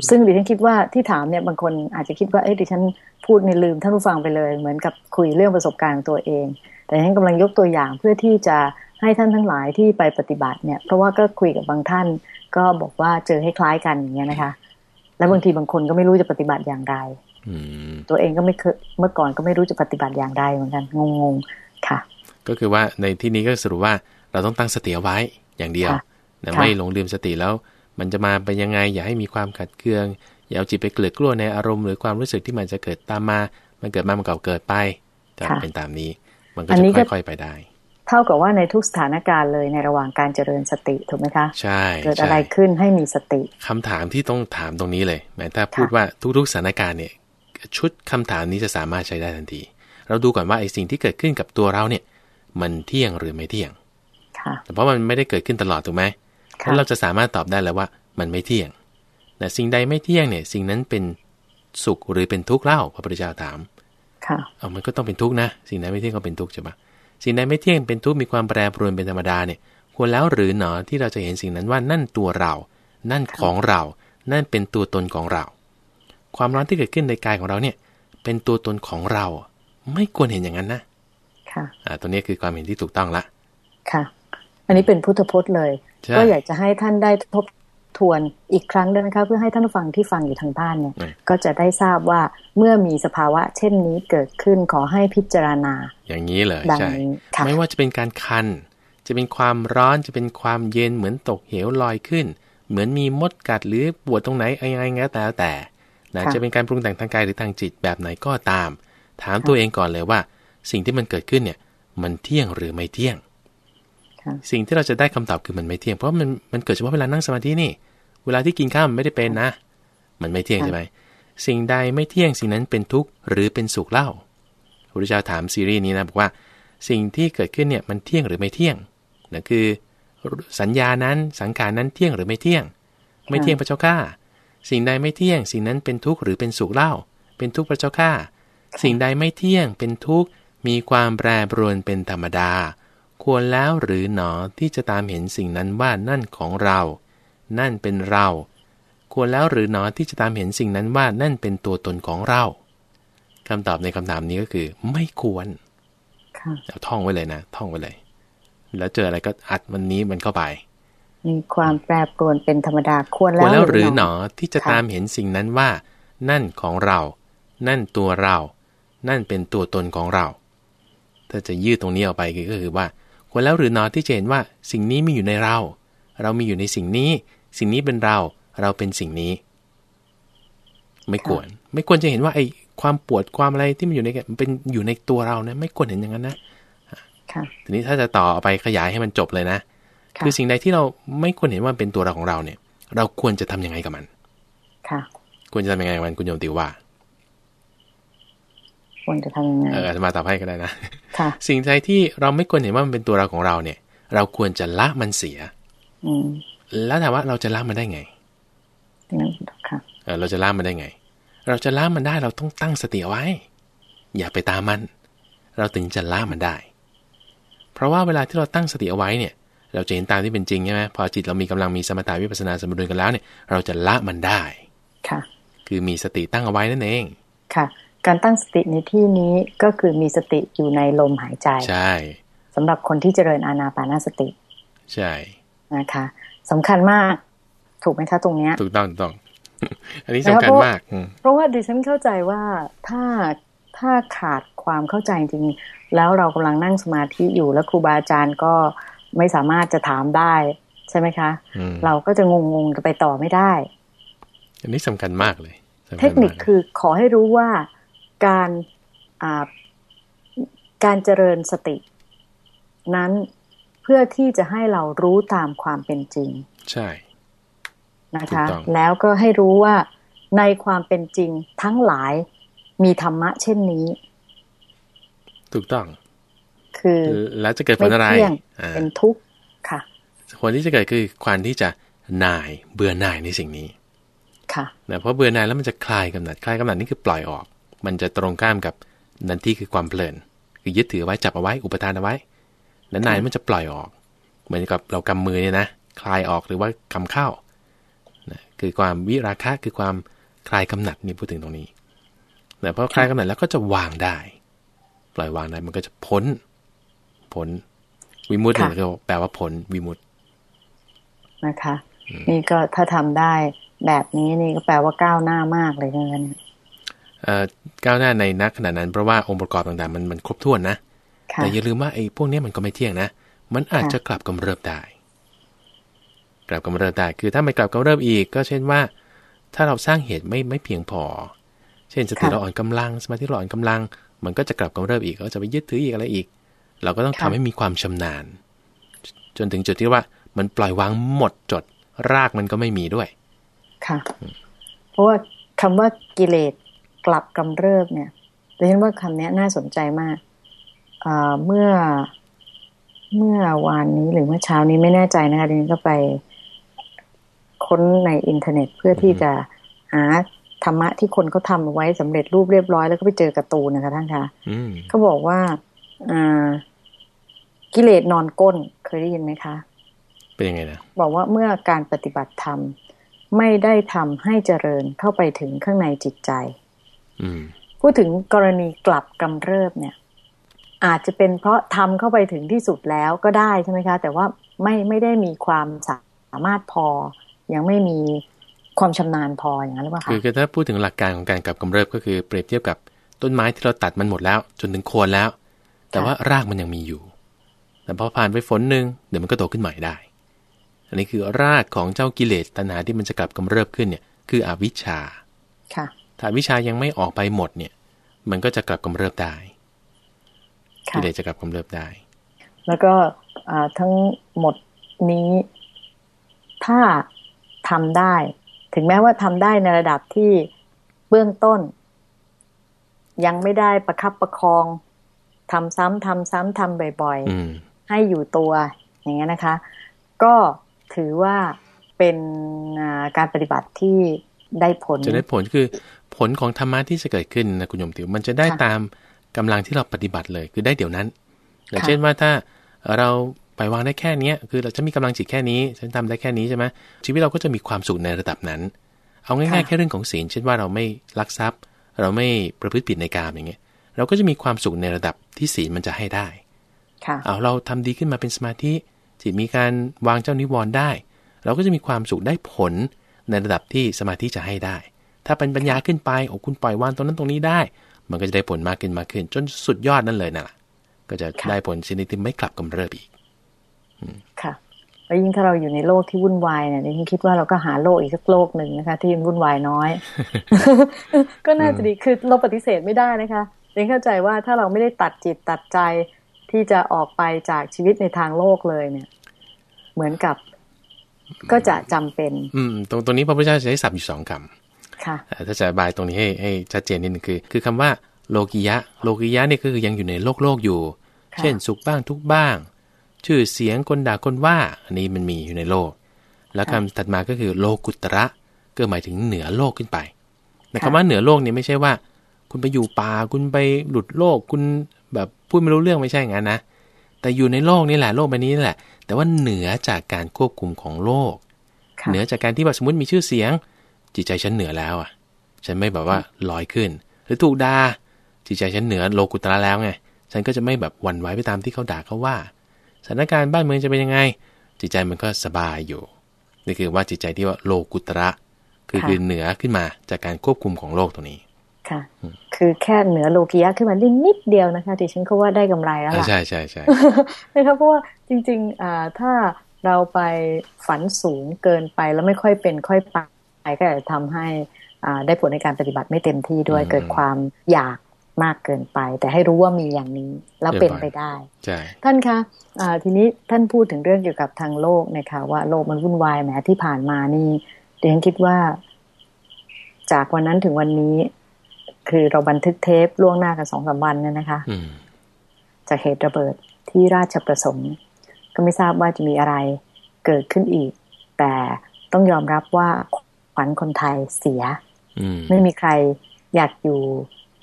ซึ่งดิฉันคิดว่าที่ถามเนี่ยบางคนอาจจะคิดว่าเอ๊ะดิฉันพูดในลืมท่านผู้ฟังไปเลย เหมือนกับคุยเรื่องประสบการณ์ของตัวเอง แต่ฉันกำลังยกตัวอย่างเพื่อที่จะ ให้ท่านทั้งหลายที่ไปปฏิบัติเนี่ย เพราะว่าก็คุยกับบางท่าน ก็บอกว่าเจอให้คล้ายกันอย่างเงี้ยนะคะ แล้วบางทีบางคนก็ไม่รู้จะปฏิบัติอย่างไรตัวเองก็ไม่เคยเมื่อก่อนก็ไม่รู้จะปฏิบัติอย่างไรเหมือนกันงงๆค่ะ ก็คือว่าในที่นี้ก็สรุปว่าเราต้องตั้งสติเอาไว้อย่างเดียวนะไม่หลงลืมสติแล้ว มันจะมาเป็นยังไง อย่าให้มีความขัดเคือง อย่าเอาจิตไปเกลือกลัวในอารมณ์หรือความรู้สึกที่มันจะเกิดตามมา มันเกิดมามันเก่าเกิดไปจะเป็นตามนี้ มันก็จะค่อยๆไปได้ เท่ากับว่าในทุกสถานการณ์เลยในระหว่างการเจริญสติถูกไหมคะ ใช่เกิดอะไรขึ้นให้มีสติคำถามที่ต้องถามตรงนี้เลยแม้ถ้าพูดว่าทุกๆสถานการณ์เนี่ย ชุดคำถามนี้จะสามารถใช้ได้ทันที เราดูก่อนว่าไอ้สิ่งที่เกิดขึ้นกับตัวเราเนี่ย มันเที่ยงหรือไม่เที่ยงแต่เพราะมันไม่ได้เกิดขึ้นตลอดถูกไหมแล้วเราจะสามารถตอบได้แล้วว่ามันไม่เที่ยงแต่สิ่งใดไม่เที่ยงเนี่ย สิ่งนั้นเป็นสุขหรือเป็นทุกข์เล่าพระพุทธเจ้าถาม ค่ะ เอามันก็ต้องเป็นทุกข์นะ สิ่งใดไม่เที่ยงก็เป็นทุกข์ใช่ปะ สิ่งใดไม่เที่ยงเป็นทุกข์มีความแปรปรวนเป็นธรรมดาเนี่ยควรแล้วหรือหนอที่เราจะเห็นสิ่งนั้นว่านั่นตัวเรา นั่นของเรา นั่นเป็นตัวตนของเรา ความร้อนที่เกิดขึ้นในกายของเราเนี่ย เป็นตัวตนของเรา ไม่ควรเห็นอย่างนั้นนะ ค่ะ อ่าตัวนี้คือความเห็นที่ถูกต้องละ ค่ะ อันนี้เป็นพุทธพจน์เลย ก็อยากจะให้ท่านได้ทบ ทวนอีกครั้งด้วยนะคะเพื่อให้ท่านฟังที่ฟังอยู่ทางบ้านเนี่ยก็จะได้ทราบว่าเมื่อมีสภาวะ เช่นนี้เกิดขึ้นขอให้พิจารณา อย่างนี้เลยใช่ไม่ว่าจะเป็นการคัน จะเป็นความร้อนจะเป็นความเย็นเหมือนตกเหวลอยขึ้น เหมือนมีมดกัดหรือปวดตรงไหนอะไรเงี้ยแต่แต่นะจะเป็นการปรุงแต่งทางกายหรือทางจิตแบบไหนก็ตาม ถามตัวเองก่อนเลยว่า สิ่งที่มันเกิดขึ้นเนี่ย มันเที่ยงหรือไม่เที่ยงสิ่งที่เราจะได้คำตอบคือมันไม่เที่ยงเพราะมันมันเกิดเฉพาะเวลานั่งสมาธินี่ เวลาที่กินข้าวมันไม่ได้เป็นนะ มันไม่เที่ยงใช่ไหมสิ่งใดไม่เที่ยงสิ่งนั้นเป็นทุกข์หรือเป็นสุขเล่าพระพุทธเจ้าถามซีรีส์นี้นะบอกว่าสิ่งที่เกิดขึ้นเนี่ยมันเที่ยงหรือไม่เที่ยงนั่นคือ สัญญานั้นสังขารนั้นเที่ยงหรือไม่เที่ยง ไม่เที่ยงพระเจ้าข้าสิ่งใดไม่เที่ยง สิ่งนั้นเป็นทุกข์หรือเป็นสุขเล่า เป็นทุกข์พระเจ้าข้าสิ่งใดไม่เที่ยงเป็นทุกข์มีความแปรปรวนเป็นธรรมดา ควรแล้วหรือหนอที่จะตามเห็นสิ่งนั้นว่านั่นของเรา นั่นเป็นเรา ควรแล้วหรือหนอที่จะตามเห็นสิ่งนั้นว่านั่นเป็นตัวตนของเราคำตอบในคำถามนี้ก็คือ ไม่ควรเอาท่องไว้เลยนะท่องไว้เลย แล้วเจออะไรก็อัดวันนี้มันเข้าไปมีความแปรปรวนเป็นธรรมดาควรแล้วหรือหนอที่จะตามเห็นสิ่งนั้นว่า นั่นของเรา นั่นตัวเรา นั่นเป็นตัวตนของเรา ถ้าจะยืดตรงนี้ออกไปก็คือว่า ควรแล้วหรือหนอที่จะเห็นว่าสิ่งนี้มีอยู่ในเรา เรามีอยู่ในสิ่งนี้ สิ่งนี้เป็นเรา เราเป็นสิ่งนี้ ไม่ควร ไม่ควรจะเห็นว่าไอ้ความปวดความอะไรที่มันอยู่ในมันเป็นอยู่ในตัวเรานะไม่ควรเห็นอย่างนั้นนะทีนี้ถ้าจะต่อไปขยายให้มันจบเลยนะ คือสิ่งใดที่เราไม่ควรเห็นว่าเป็นตัวเราของเราเนี่ย เราควรจะทํำยังไงกับมัน ค่ะ ควรจะทำยังไงกับมันคุณโยมติวว่า ควรจะทำยังไง เออจะมาตอบให้ก็ได้นะ ค่ะ สิ่งใดที่เราไม่ควรเห็นว่ามันเป็นตัวเราของเราเนี่ย เราควรจะละมันเสีย อืม แล้วถามว่าเราจะละมันได้ไงเราจะละมันได้ไง เราจะละมันได้เราต้องตั้งสติไว้ อย่าไปตามมัน เราถึงจะละมันได้ เพราะว่าเวลาที่เราตั้งสติเอาไว้เนี่ย เราจะเห็นตามที่เป็นจริงใช่ไหมพอจิตเรามีกำลังมีสมถาวิปัสนาสมดุลกันแล้วเนี่ย เราจะละมันได้ ค่ะ คือมีสติตั้งเอาไว้นั่นเอง ค่ะ การตั้งสติในที่นี้ก็คือมีสติอยู่ในลมหายใจ ใช่สำหรับคนที่เจริญอานาปานาสติ ใช่ นะคะสำคัญมาก ถูกไหมคะตรงเนี้ยถูกต้องถูกต้อง อันนี้สำคัญมากเพราะว่าดิฉันเข้าใจว่าถ้าถ้าขาดความเข้าใจจริง แล้วเรากำลังนั่งสมาธิอยู่แล้วครูบาอาจารย์ก็ไม่สามารถจะถามได้ใช่ไหมคะ เราก็จะงงงจะไปต่อไม่ได้ อันนี้สำคัญมากเลยสำญเทคนิคมากคือขอให้รู้ว่าการอ่าการเจริญสติ นั้นเพื่อที่จะให้เรารู้ตามความเป็นจริง ใช่นะคะถูกต้องแล้วก็ให้รู้ว่าในความเป็นจริงทั้งหลายมีธรรมะเช่นนี้ ถูกต้อง คือแล้วจะเกิดผไม่ลอะไรเที่ยงอ่าเป็นทุกข์ค่ะผลที่จะเกิดคือความที่จะหน่ายเบื่อหน่ายในสิ่งนี้ ค่ะนะเพราะเบื่อหน่ายแล้วมันจะคลายกำหนัดคลายกำหนัดนี่คือปล่อยออก มันจะตรงข้ามกับนันที่คือความเพลิน คือยึดถือไว้จับเอาไว้อุปทานเอาไว้ แล้วนายมันจะปล่อยออก เหมือนกับเรากำมือเนี่ยนะคลายออกหรือว่ากำเข้านะคือความวิราคะคือความคลายกำหนัดนี่พูดถึงตรงนี้นะเพราะคลายกำหนัดแล้วก็จะวางได้ ปล่อยวางได้มันก็จะพ้นพ้นวิมุตติเนี่ยค่ะก็แปลว่าพ้นวิมุตตินะคะ นี่ก็ถ้าทำได้แบบนี้นี่ก็แปลว่าก้าวหน้ามากเลยนะเนี่ยเอ่อก้าวหน้าในนักขนาดนั้นเพราะว่าองค์ประกอบต่างๆ มันมันครบถ้วนนะค่ะ แต่อย่าลืมว่าไอ้พวกเนี้ยมันก็ไม่เที่ยงนะ มันอาจค่ะจะกลับกำเริบได้ กลับกำเริบได้ คือถ้าไม่กลับกำเริบอีก ก็เช่นว่า ถ้าเราสร้างเหตุไม่ไม่เพียงพอ เช่นสติเราอ่อนกำลัง สมาธิเราอ่อนกำลัง มันก็จะกลับกำเริบอีก ก็จะไปยึดถืออีกอะไรอีก เราก็ต้องทำให้มีความชำนาญ จนถึงจุดที่ว่ามันปล่อยวางหมดจด รากมันก็ไม่มีด้วย ค่ะ เพราะว่าคำว่ากิเลสกลับกำเริบเนี่ยดิฉันว่าคำนี้น่าสนใจมากอ่า เมื่อเมื่อวานนี้หรือเมื่อเช้านี้ไม่แน่ใจนะคะดิฉันก็ไปค้นในอินเทอร์เน็ตเพื่อที่จะหาธรรมะที่คนเขาทำเอาไว้สำเร็จรูปเรียบร้อยแล้วก็ไปเจอการ์ตูนนะคะท่านคะอืมเขาบอกว่าอ่ากิเลสนอนก้นเคยได้ยินไหมคะ เป็นยังไงนะบอกว่าเมื่อการปฏิบัติธรรมไม่ได้ทำให้เจริญเข้าไปถึงข้างในจิตใจ อืมพูดถึงกรณีกลับกำเริบเนี่ย อาจจะเป็นเพราะทำเข้าไปถึงที่สุดแล้วก็ได้ใช่ไหมคะ แต่ว่าไม่ไม่ได้มีความสามารถพอ ยังไม่มีความชำนาญพออย่างนั้นหรือเปล่าคืคะอคือถ้าพูดถึงหลักการของการกลับกำเริบก็คือเปรียบเทียบกับต้นไม้ที่เราตัดมันหมดแล้ว จนถึงโคนแล้ว แต่ว่ารากมันยังมีอยู่ แต่พอผ่านไปฝนหนึ่งเดี๋ยวมันก็โตขึ้นใหม่ได้ อันนี้คือรากของเจ้ากิเลสตัณหาที่มันจะกลับกำเริบขึ้นเนี่ย คืออวิชชา ค่ะ ถ้าอวิชชายังไม่ออกไปหมดเนี่ย มันก็จะกลับกำเริบได้ค่ะ กิเลสจะกลับกำเริบได้ แล้วก็อ่าทั้งหมดนี้ ถ้าทำได้ ถึงแม้ว่าทำได้ในระดับที่เบื้องต้น ยังไม่ได้ประคับประคองทำซ้ำทำซ้ำทำบ่อยอืมๆให้อยู่ตัว อย่างเงี้ยนะคะ ก็ถือว่าเป็นอ่าการปฏิบัติที่ได้ผล จะได้ผลคือผลของธรรมะที่จะเกิดขึ้นนะคุณโยมติวมันจะได้ค่ะตาม กำลังที่เราปฏิบัติเลยคือได้เดี๋ยวนั้นอย่างค่ะเช่นว่าถ้าเราไปวางได้แค่เนี้ยคือเราจะมีกำลังจิตแค่นี้ฉันทำได้แค่นี้ใช่ไหมชีวิตเราก็จะมีความสุขในระดับนั้น เอาง่ายๆแค่เรื่องของศีลเช่นว่าเราไม่ลักทรัพย์ เราไม่ประพฤติผิดในกามอย่างเงี้ยเราก็จะมีความสุขในระดับที่ศีลมันจะให้ได้ค่ะเอาเราทำดีขึ้นมาเป็นสมาธิจิตมีการวางเจ้านิวรณ์ได้ เราก็จะมีความสุขได้ผลในระดับที่สมาธิจะให้ได้ ถ้าเป็นปัญญาขึ้นไปโอ้คุณปล่อยวางตรงนั้นตรงนี้ได้ มันก็จะได้ผลมากขึ้นมากขึ้น จนสุดยอดนั่นเลยน่ะ ก็จะค่ะได้ผลชนิดที่ไม่กลับกำเริบอีกค่ะแล้วยิ่งถ้าเราอยู่ในโลกที่วุ่นวายเนี่ยดิฉันคิดว่าเราก็หาโลกอีกสักโลกหนึ่งนะคะ ที่วุ่นวายน้อย ก็น่าจะดีคือเราปฏิเสธไม่ได้นะคะดิฉันเข้าใจว่าถ้าเราไม่ได้ตัดจิตตัดใจที่จะออกไปจากชีวิตในทางโลกเลยเนี่ย เหมือนกับก็จะจำเป็น อืม ตรงตรงนี้พระพุทธเจ้าใช้ศัพท์อยู่สองคำค่ะอ่า ถ้าจะอธิบายตรงนี้ให้ให้ชัดเจนนิดนึงคือ คือคำว่าโลกิยะ โลกิยะเนี่ยก็คือยังอยู่ในโลกโลกอยู่ค่ะเช่นสุขบ้างทุกข์บ้าง ชื่อเสียงคนด่าคนว่า อันนี้มันมีอยู่ในโลก แล้วคำถัดมาก็คือโลกุตระก็หมายถึงเหนือโลกขึ้นไปแต่คำว่าเหนือโลกเนี่ยไม่ใช่ว่า คุณไปอยู่ป่าคุณไปหลุดโลกคุณแบบพูดไม่รู้เรื่องไม่ใช่อย่างนั้นนะแต่อยู่ในโลกนี่แหละโลกใบนี้นี่แหละ แต่ว่าเหนือจากการควบคุมของโลกค่ะเหนือจากการที่แบบสมมติมีชื่อเสียง จิตใจฉันเหนือแล้วอะ ฉันไม่แบบว่าลอยขึ้น หรือถูกด่าจิตใจฉันเหนือโลกุตระแล้วไง ฉันก็จะไม่แบบหวั่นไหวไปตามที่เขาด่าเขาว่า สถานการณ์บ้านเมืองจะเป็นยังไง จิตใจมันก็สบายอยู่ นี่คือว่าจิตใจที่ว่าโลกุตระ คือค่ะคือเหนือขึ้นมาจากการควบคุมของโลกตรงนี้ ค่ะ คือแค่เหนือโลกิยะขึ้นมาได้นิดเดียวนะคะดิฉันก็ว่าได้กำไรแล้วอ่าล่ะ ใช่ใช่ใช่นะครับเพราะว่าจริงๆอ่าถ้าเราไปฝันสูงเกินไปแล้วไม่ค่อยเป็นค่อยไป ก็จะทำให้ได้ผลในการปฏิบัติไม่เต็มที่ด้วยเกิดความอยากมากเกินไป แต่ให้รู้ว่ามีอย่างนี้แล้วเป็นไปได้ ท่านคะะทีนี้ท่านพูดถึงเรื่องเกี่ยวกับทางโลกนะคะว่าโลกมันวุ่นวายแม้ที่ผ่านมานี่เดนคิดว่า จากวันนั้นถึงวันนี้ คือเราบันทึกเทปล่วงหน้ากันสองสามวันเนี่ยนะคะจากเหตุระเบิดที่ราชประสงค์ ก็ไม่ทราบว่าจะมีอะไรเกิดขึ้นอีก แต่ต้องยอมรับว่าข วัญคนไทยเสียไม่มีใครอยากอยู่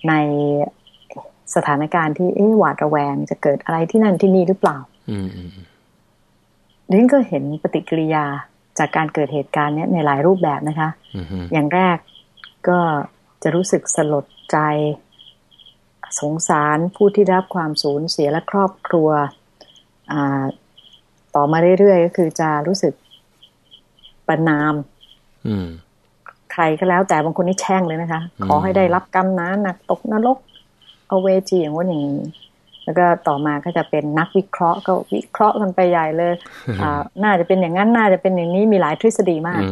ในสถานการณ์ที่เอ๊ะหวาดระแวงจะเกิดอะไรที่นั่นที่นี่หรือเปล่าดิฉันก็เห็นปฏิกิริยาจากการเกิดเหตุการณ์นี้ในหลายรูปแบบนะคะอย่างแรกก็จะรู้สึกสลดใจสงสารผู้ที่รับความสูญเสียและครอบครัว ต่อมาเรื่อยๆ ก็คือจะรู้สึกประนาม ใครก็แล้ว แต่บางคนนี่แช่งเลยนะคะ ขอให้ได้รับกรรมนะหนักตกนรกเอาเวจีอย่างว่าอย่างนี้แล้วก็ต่อมาก็จะเป็นนักวิเคราะห์ก็วิเคราะห์กันไปใหญ่เลยอ่าน่าจะเป็นอย่างนั้นน่าจะเป็นอย่างนี้มีหลายทฤษฎีมาก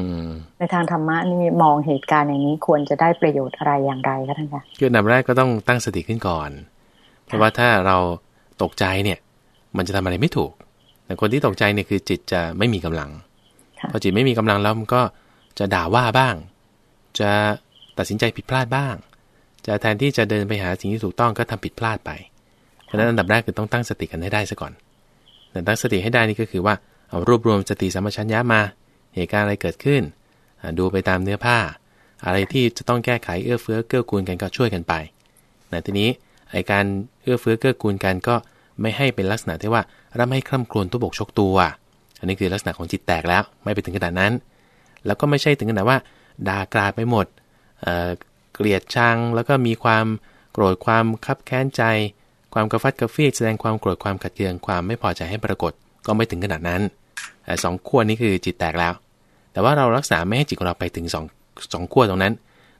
ในทางธรรมะนี่มองเหตุการณ์อย่างนี้ควรจะได้ประโยชน์อะไรอย่างไรคะท่านคะคืออันดับแรกก็ต้องตั้งสติขึ้นก่อน เพราะว่าถ้าเราตกใจเนี่ย มันจะทำอะไรไม่ถูก แต่คนที่ตกใจเนี่ยคือจิตจะไม่มีกำลังพอจิตไม่มีกำลังแล้วมันก็จะด่าว่าบ้าง จะตัดสินใจผิดพลาดบ้าง จะแทนที่จะเดินไปหาสิ่งที่ถูกต้องก็ทำผิดพลาดไปเพราะนั้นอันดับแรกคือต้องตั้งสติกันให้ได้ซะก่อนแต่ตั้งสติให้ได้นี่ก็คือว่าเอารวบรวมสติสัมปชัญญะมา เหตุการณ์อะไรเกิดขึ้น ดูไปตามเนื้อผ้า อะไรที่จะต้องแก้ไขเอื้อเฟื้อเกื้อกูลกันก็ช่วยกันไปในทีนี้ไอการเอื้อเฟื้อเกื้อกูลกันก็ไม่ให้เป็นลักษณะที่ว่าร่ำให้คร่ำครวญตัวบกชกตัว อันนี้คือลักษณะของจิตแตกแล้วไม่ไปถึงขนาดนั้น แล้วก็ไม่ใช่ถึงขนาดว่า ด่ากราดไปหมดเเกลียดชังแล้วก็มีความโกรธความคับแค้นใจ ความกระฟัดกระฟีดแสดงความโกรธความขัดเคืองความไม่พอใจให้ปรากฏก็ไม่ถึงขนาดนั้นสองขั้วนี้คือจิตแตกแล้ว แต่ว่าเรารักษาไม่ให้จิตของเราไปถึงสองสองขั้วตรงนั้น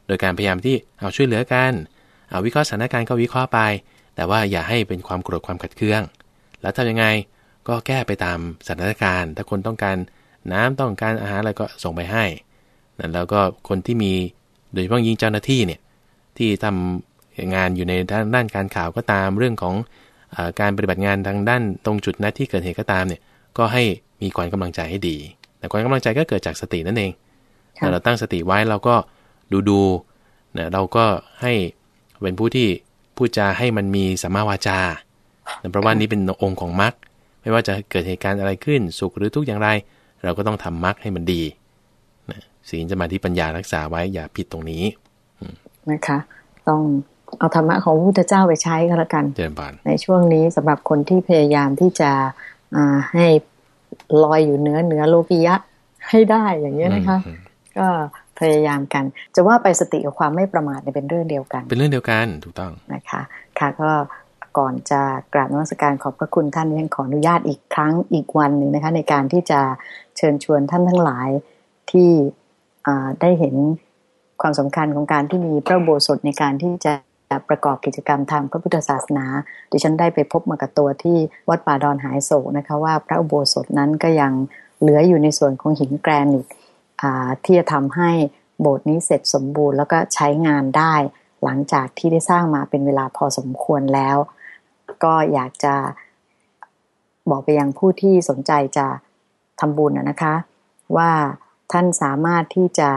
โดยการพยายามที่เอาช่วยเหลือกันเอาวิเคราะห์สถานการณ์ก็วิเคราะห์ไป แต่ว่าอย่าให้เป็นความโกรธความขัดเคือง แล้วทำยังไงก็แก้ไปตามสถานการณ์ ถ้าคนต้องการน้ำต้องการอาหารอะไรก็ส่งไปให้ แล้วก็คนที่มีโดยเฉพาะยิ่งเจ้าหน้าที่เนี่ยที่ทำงานอยู่ในด้านด้านการข่าวก็ตามเรื่องของอการปฏิบัติงานทางด้านตรงจุดนัดที่เกิดเหตุก็ตามเนี่ยก็ให้มีความกำลังใจให้ดี แต่ความกำลังใจก็เกิดจากสตินั่นเองแต่เราตั้งสติไว้เราก็ดูดูนะเราก็ให้เป็นผู้ที่พูดจาให้มันมีสัมมาวาจาเพราะว่านี้เป็นองค์ของมรรคไม่ว่าจะเกิดเหตุการณ์อะไรขึ้นสุขหรือทุกอย่างไร เราก็ต้องทำมรรคให้มันดีนะ ศีลจะมาที่ปัญญารักษาไว้อย่าผิดตรงนี้นะคะ ต้องเอาธรรมะของพระพุทธเจ้าไปใช้ก็แล้วกันในช่วงนี้สำหรับคนที่พยายามที่จะให้ลอยอยู่เนื้อเนื้อโลกิยะให้ได้อย่างนี้นะคะ ก็พยายามกัน จะว่าไปสติกับความไม่ประมาทเป็นเรื่องเดียวกัน เป็นเรื่องเดียวกันถูกต้องนะคะ ค่ะก็ก่อนจะกราบนมัสการขอบพระคุณท่านยังขออนุญาตอีกครั้งอีกวันหนึ่งนะคะ ในการที่จะเชิญชวนท่านทั้งหลายที่ ได้เห็นความสำคัญของการที่มีพระโบสถในการที่จะประกอบกิจกรรมทางพระพุทธศาสนา ดิฉันได้ไปพบมากับตัวที่วัดป่าดอนหายโศกนะคะว่าพระอุโบสถนั้นก็ยังเหลืออยู่ในส่วนของหินแกรนิตที่จะทำให้โบสถ์นี้เสร็จสมบูรณ์แล้วก็ใช้งานได้ หลังจากที่ได้สร้างมาเป็นเวลาพอสมควรแล้ว ก็อยากจะบอกไปยังผู้ที่สนใจจะทำบุญนะคะ ว่า ท่านสามารถที่จะ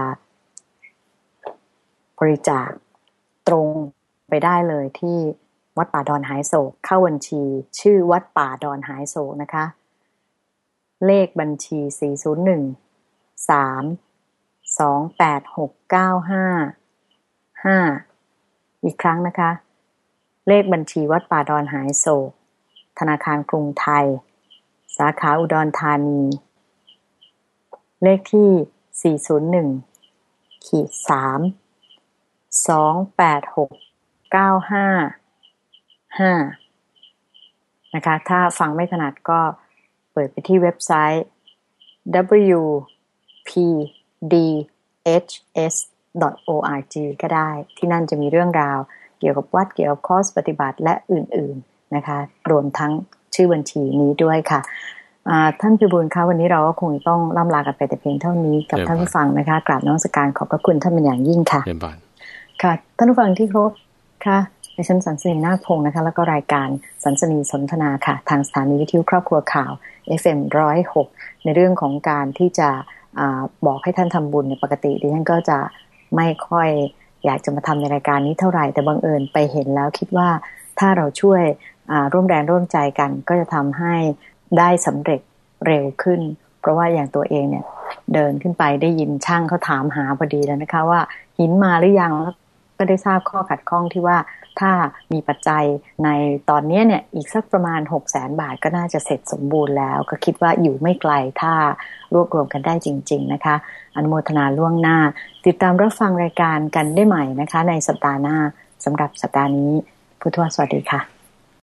บริจาคตรงไปได้เลยที่วัดป่าดอนหายโศกเข้าบัญชี ชื่อวัดป่าดอนหายโศกนะคะ เลขบัญชี 401 3 2 8 6 9 5 5 อีกครั้งนะคะ เลขบัญชีวัดป่าดอนหายโศกธนาคารกรุงไทย สาขาอุดรธานี เลขที่ 401ขีด3 2 8 6เก้าห้าห้านะคะ ถ้าฟังไม่ถนัดก็เปิดไปที่เว็บไซต์ wpdhs.org ก็ได้ ที่นั่นจะมีเรื่องราวเกี่ยวกับวัดเกี่ยวกับคอร์สปฏิบัติและอื่น ๆ นะคะ รวมทั้งชื่อบัญชีนี้ด้วยค่ะ ท่านพิบูลคะวันนี้เราก็คงต้องล่ำลากันไปแต่เพียงเท่านี้กับท่านผู้ฟังนะคะกราบน้องสการขอบพระคุณท่านเป็นอย่างยิ่งค่ะเป็นบานค่ะ ท่านผู้ฟังที่ครบค่ะในชั้นสันสนีนาคพงศ์นะคะ แล้วก็รายการสันสนีสนทนาค่ะ ทางสถานีวิทยุครอบครัวข่าว FM106 ในเรื่องของการที่จะอบอกให้ท่านทำบุญในปกติดิฉันก็จะไม่ค่อยอยากจะมาทำในรายการนี้เท่าไหร่แต่บังเอิญไปเห็นแล้วคิดว่าถ้าเราช่วยร่วมแรงร่วมใจกัน ก็จะทำให้ ได้สำเร็จเร็วขึ้น เพราะว่าอย่างตัวเองเนี่ย เดินขึ้นไปได้ยินช่างเขาถามหาพอดีแล้วนะคะ ว่าหินมาหรือยังแล้วก็ได้ทราบข้อขัดข้องที่ว่าถ้ามีปัจจัยในตอนนี้เนี่ยอีกสักประมาณ 6 0แสนบาทก็น่าจะเสร็จสมบูรณ์แล้ว ก็คิดว่าอยู่ไม่ไกลถ้ารวบรวมกันได้จริง ๆนะคะ อนุโมทนาล่วงหน้า ติดตามรับฟังรายการกันได้ใหม่นะคะ ในสัปดาห์หน้าสำหรับสัปดาห์นี้พุทวสวัสดีค่ะ